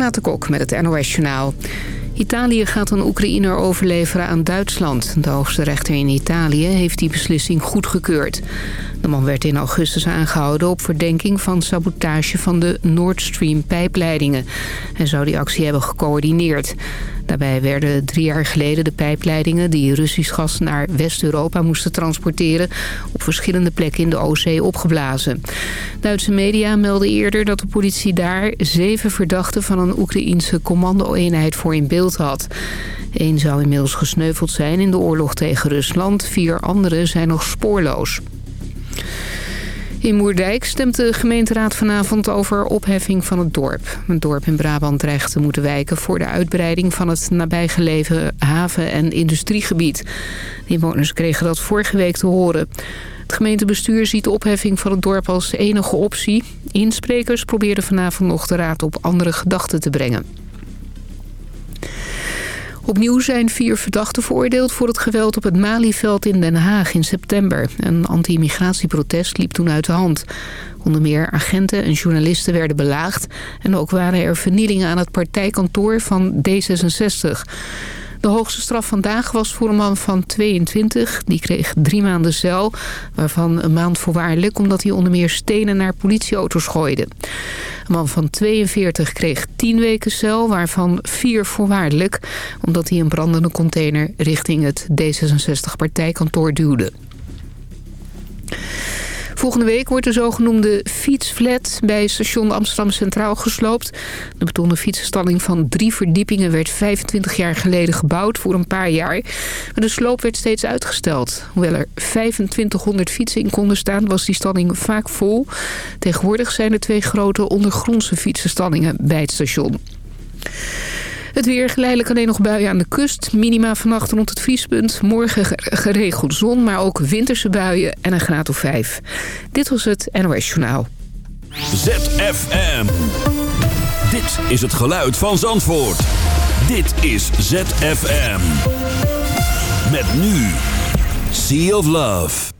Renate Kok met het NOS Journaal. Italië gaat een Oekraïner overleveren aan Duitsland. De hoogste rechter in Italië heeft die beslissing goedgekeurd. De man werd in augustus aangehouden op verdenking van sabotage van de Nord Stream pijpleidingen. Hij zou die actie hebben gecoördineerd. Daarbij werden drie jaar geleden de pijpleidingen die Russisch gas naar West-Europa moesten transporteren op verschillende plekken in de Oostzee opgeblazen. Duitse media melden eerder dat de politie daar zeven verdachten van een Oekraïense commando-eenheid voor in beeld had. Eén zou inmiddels gesneuveld zijn in de oorlog tegen Rusland, vier anderen zijn nog spoorloos. In Moerdijk stemt de gemeenteraad vanavond over opheffing van het dorp. Het dorp in Brabant dreigt te moeten wijken voor de uitbreiding van het nabijgelegen haven- en industriegebied. De inwoners kregen dat vorige week te horen. Het gemeentebestuur ziet de opheffing van het dorp als enige optie. Insprekers probeerden vanavond nog de raad op andere gedachten te brengen. Opnieuw zijn vier verdachten veroordeeld voor het geweld op het Malieveld in Den Haag in september. Een anti-immigratieprotest liep toen uit de hand. Onder meer agenten en journalisten werden belaagd... en ook waren er vernielingen aan het partijkantoor van D66. De hoogste straf vandaag was voor een man van 22. Die kreeg drie maanden cel, waarvan een maand voorwaardelijk... omdat hij onder meer stenen naar politieauto's gooide. Een man van 42 kreeg 10 weken cel, waarvan vier voorwaardelijk... omdat hij een brandende container richting het D66-partijkantoor duwde. Volgende week wordt de zogenoemde fietsflat bij station Amsterdam Centraal gesloopt. De betonnen fietsenstalling van drie verdiepingen werd 25 jaar geleden gebouwd voor een paar jaar. Maar de sloop werd steeds uitgesteld. Hoewel er 2500 fietsen in konden staan was die stalling vaak vol. Tegenwoordig zijn er twee grote ondergrondse fietsenstallingen bij het station. Het weer geleidelijk alleen nog buien aan de kust. Minima vannacht rond het vriespunt. Morgen geregeld zon, maar ook winterse buien en een graad of vijf. Dit was het NOS Journaal. ZFM. Dit is het geluid van Zandvoort. Dit is ZFM. Met nu. Sea of Love.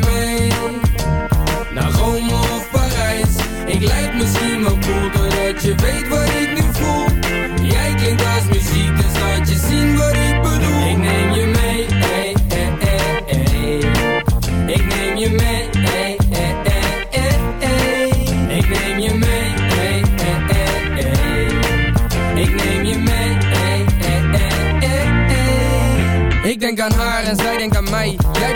je weet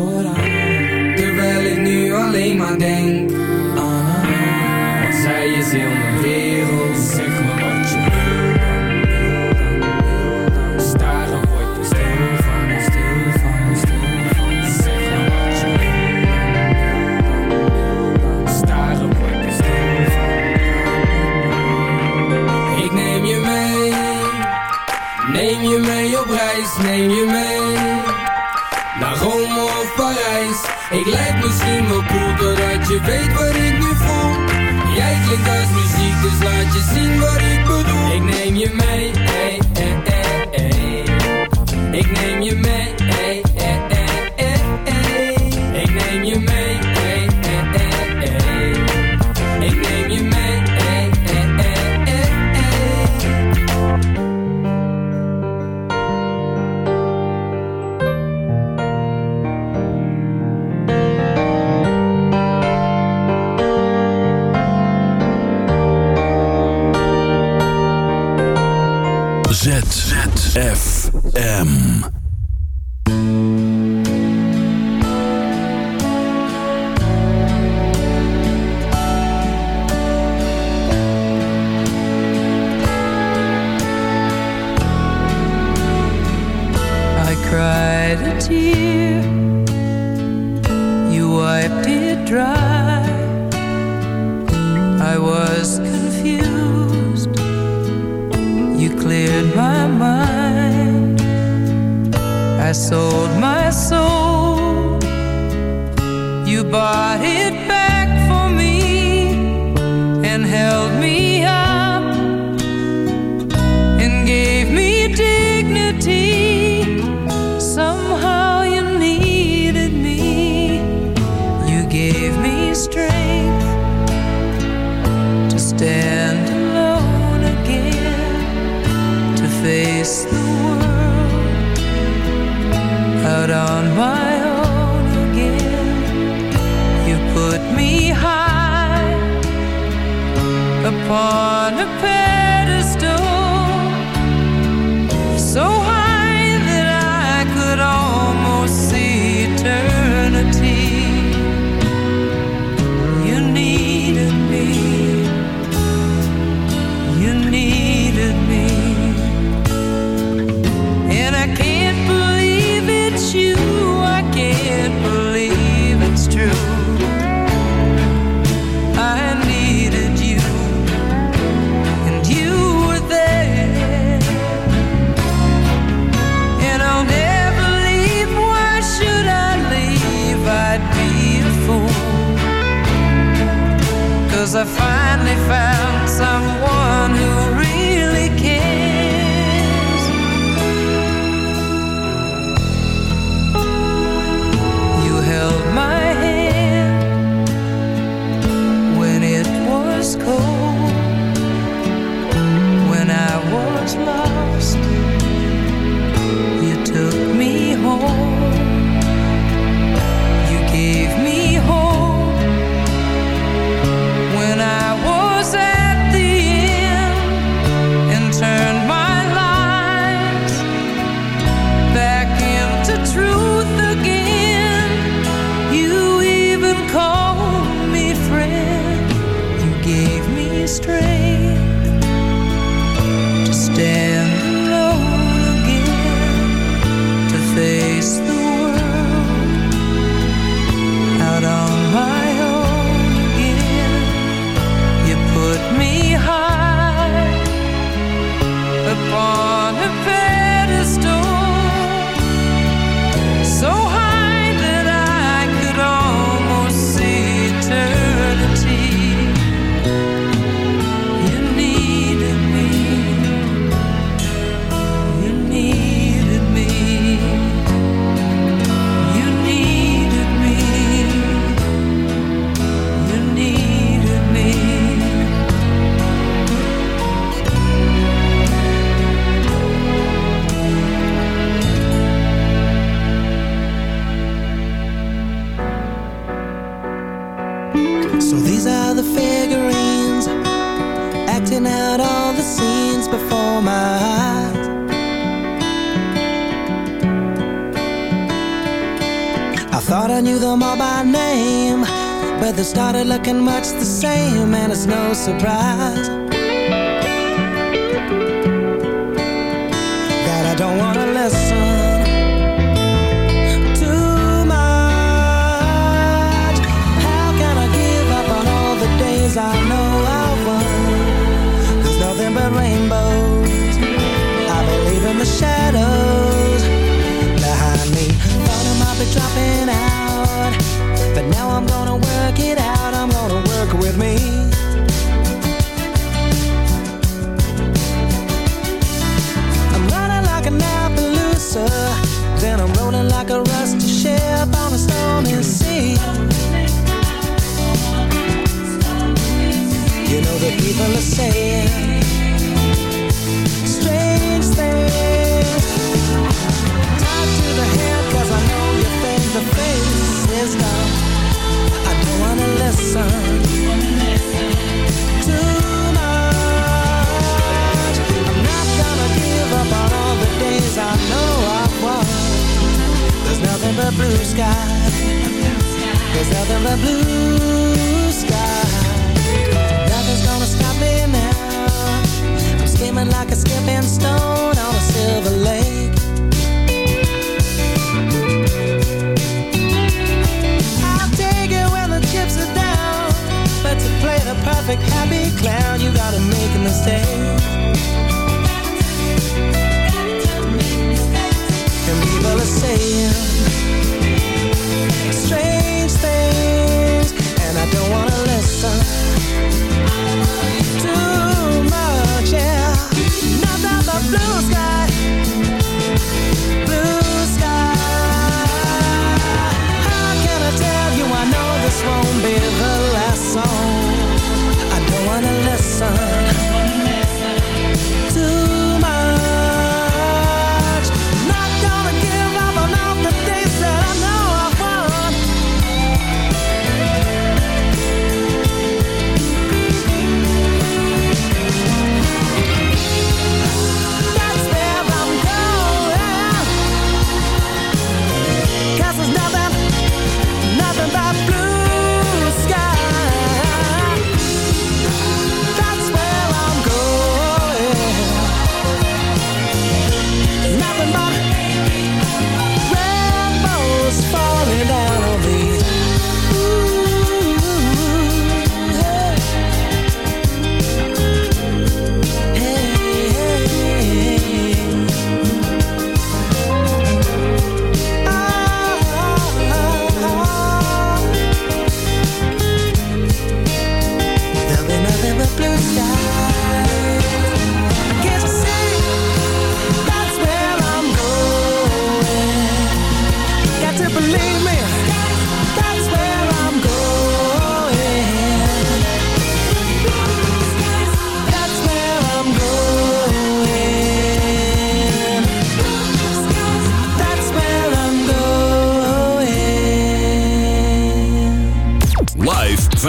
voor. Terwijl ik nu alleen maar denk found no surprise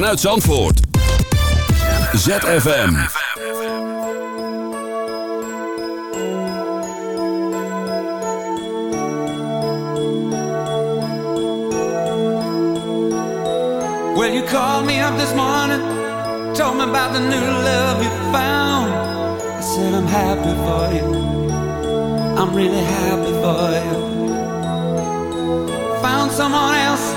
vanuit Zandvoort. ZFM. Well, you called me up this morning. Told me about the new love you found. I said I'm happy for you. I'm really happy for you. Found someone else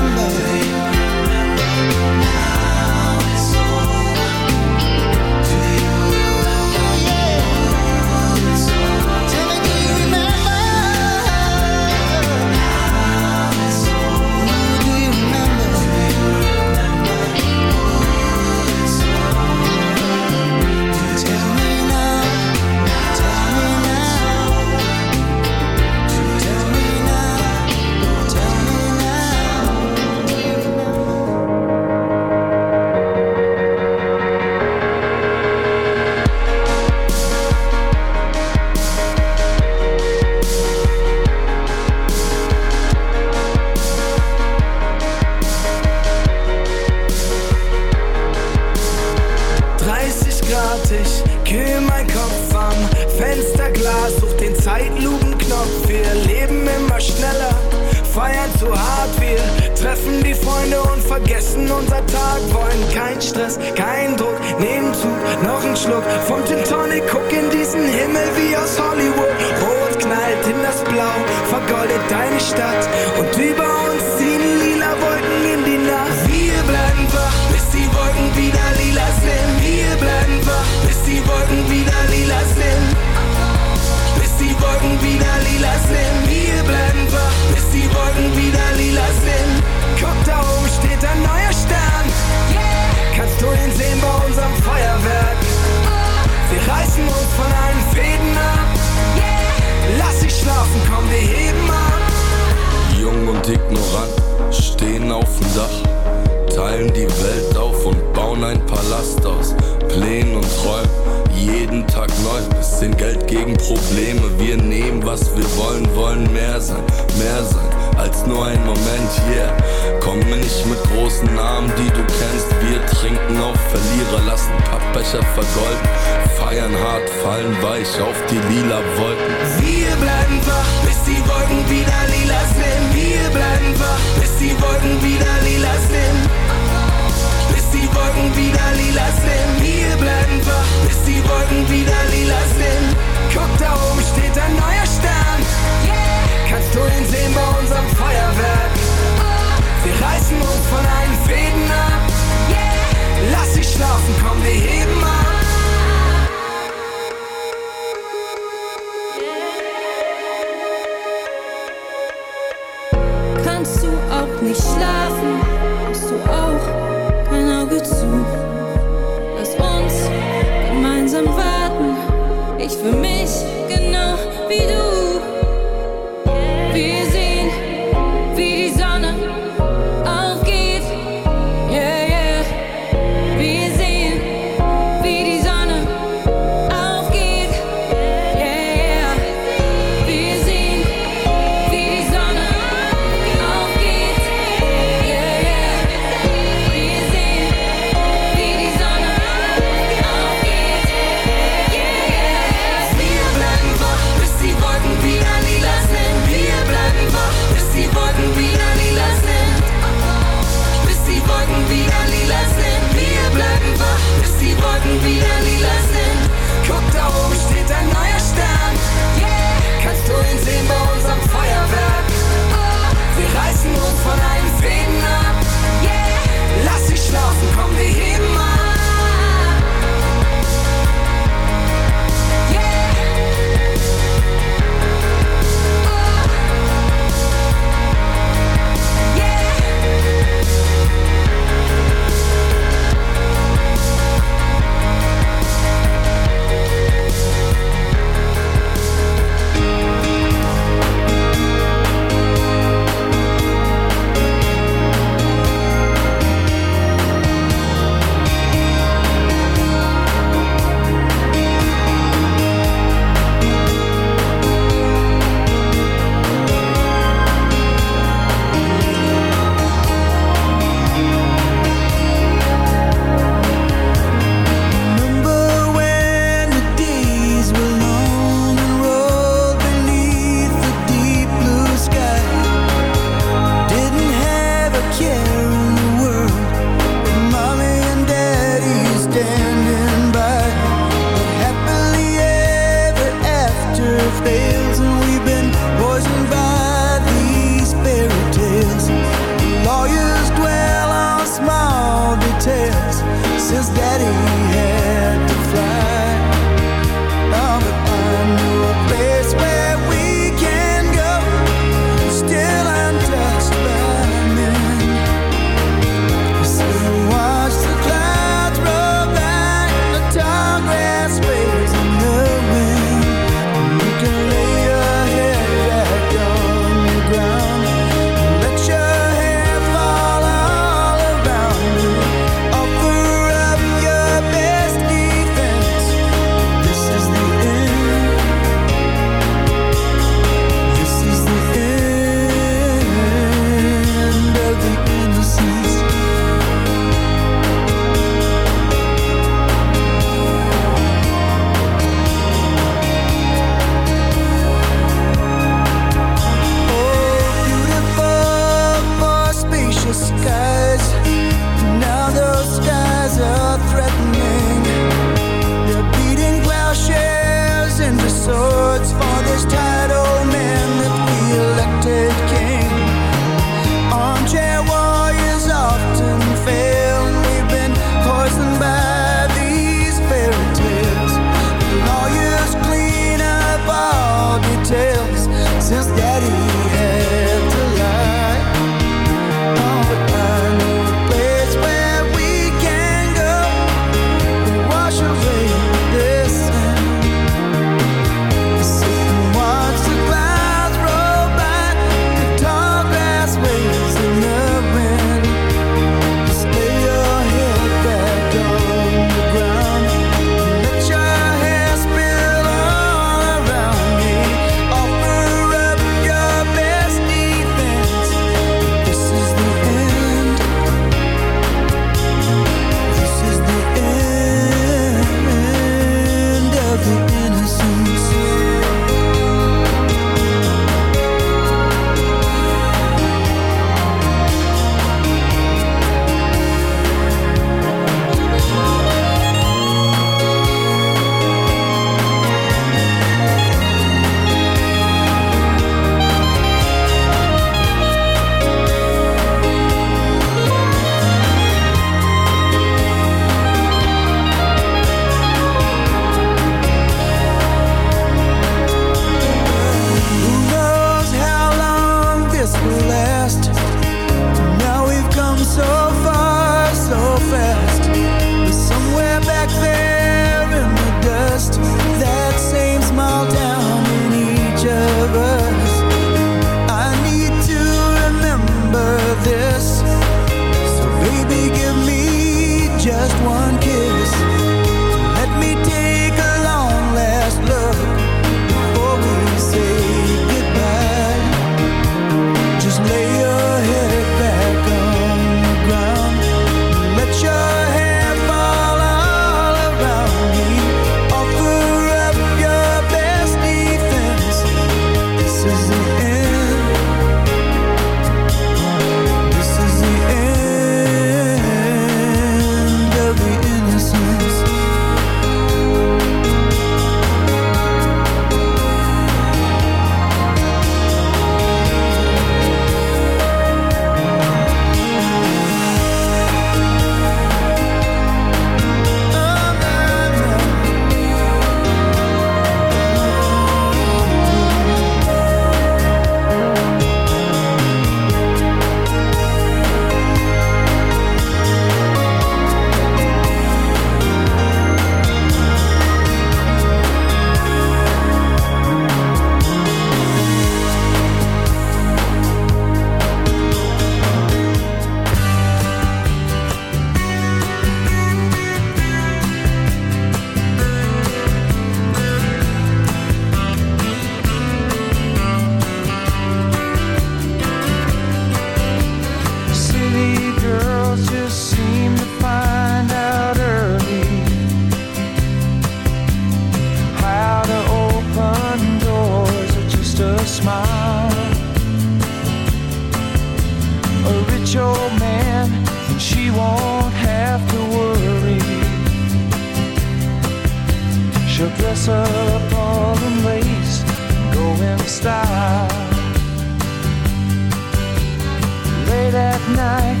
Night,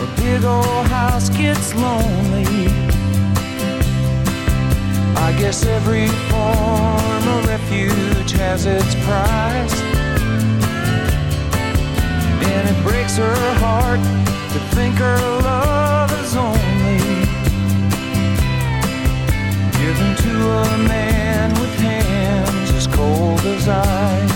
a big old house gets lonely. I guess every form of refuge has its price. And it breaks her heart to think her love is only given to a man with hands as cold as ice.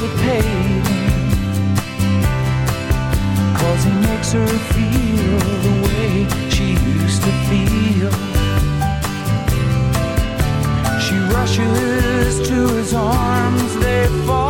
anticipating. Cause he makes her feel the way she used to feel. She rushes to his arms, they fall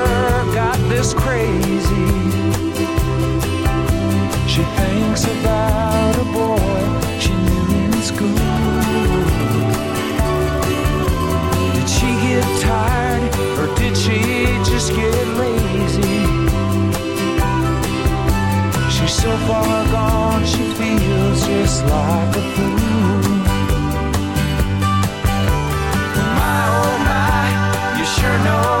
this crazy. She thinks about a boy she knew in school. Did she get tired or did she just get lazy? She's so far gone, she feels just like a fool. My oh my, you sure know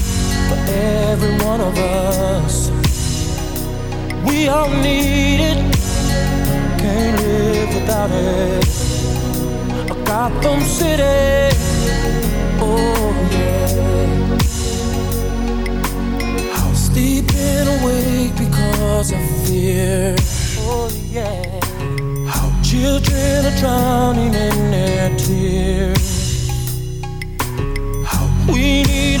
every one of us. We all need it, can't live without it. A Gotham City, oh yeah. How sleeping awake because of fear, oh yeah. How children are drowning in their tears. How we need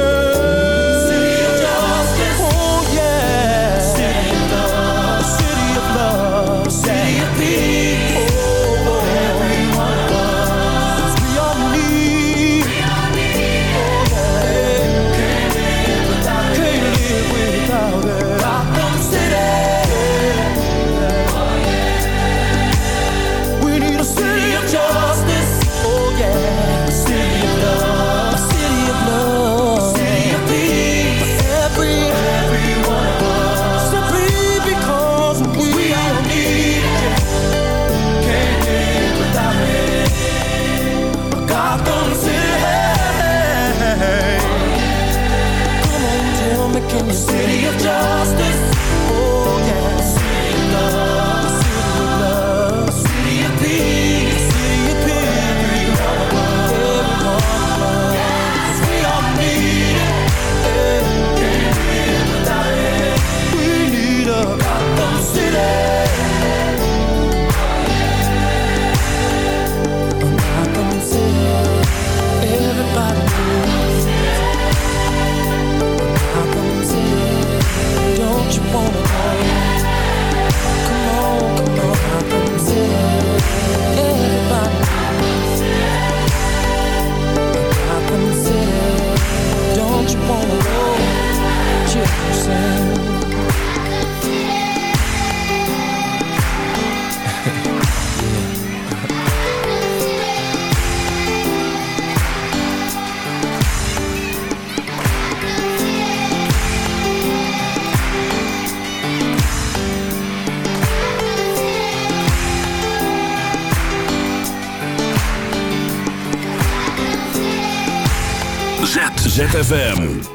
ZFM.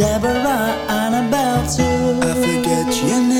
Deborah, Annabelle Sue. I forget your name.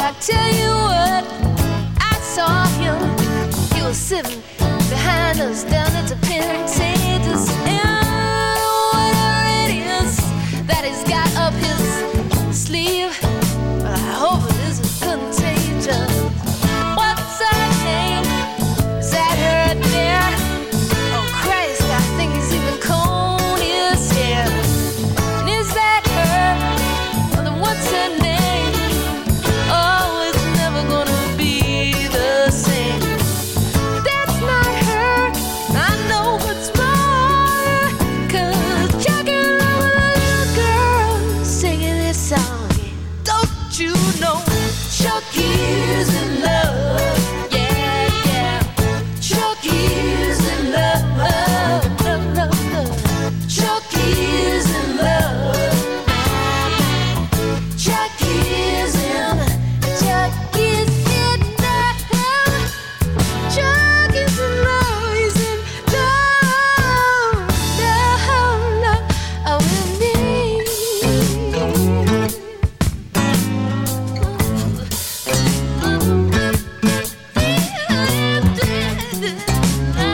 I tell you what, I saw sitting behind us down at the Penn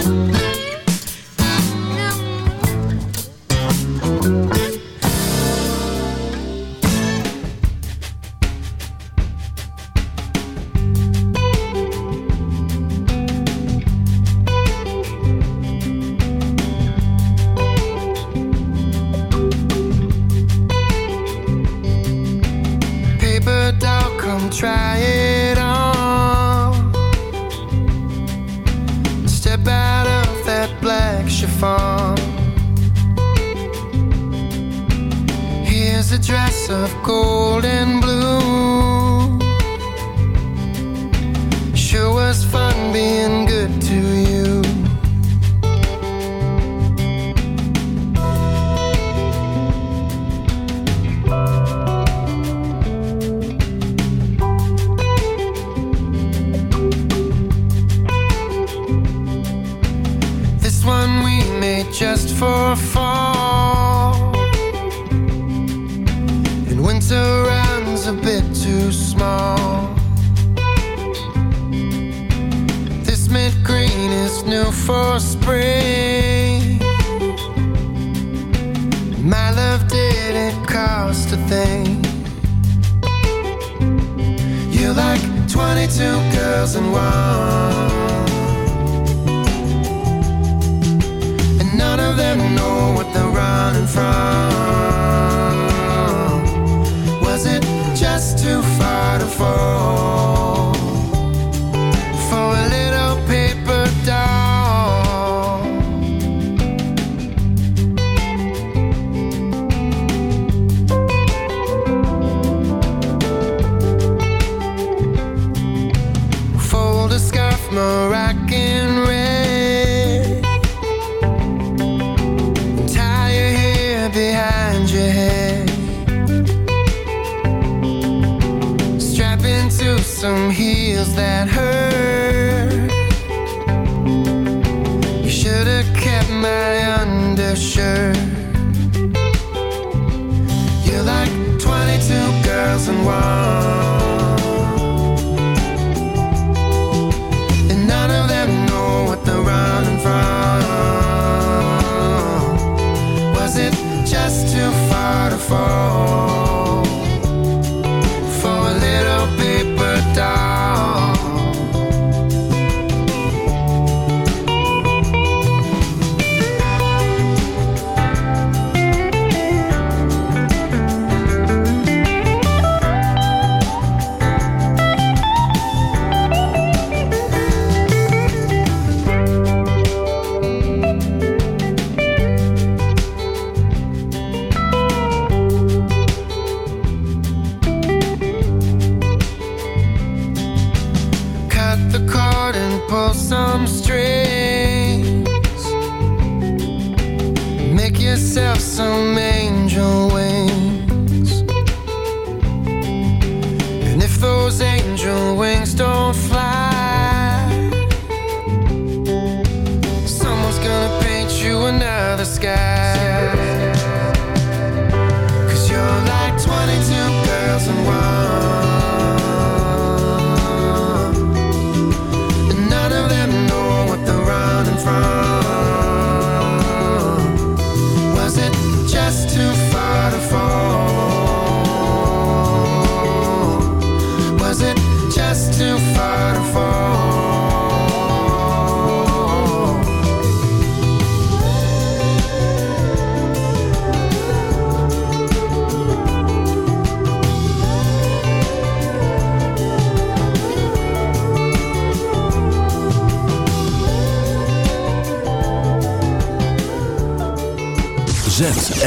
Bye. from.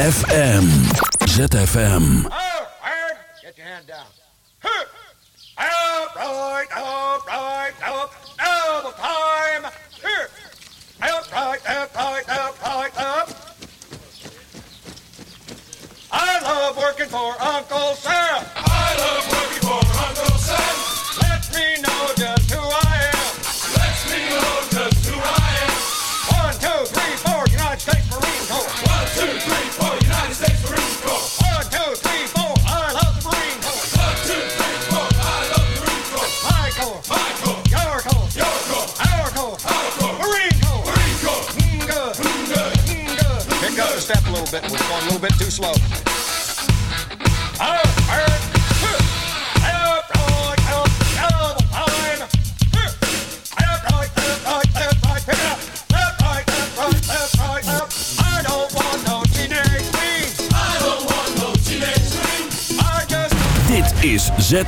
ZFM. ZFM.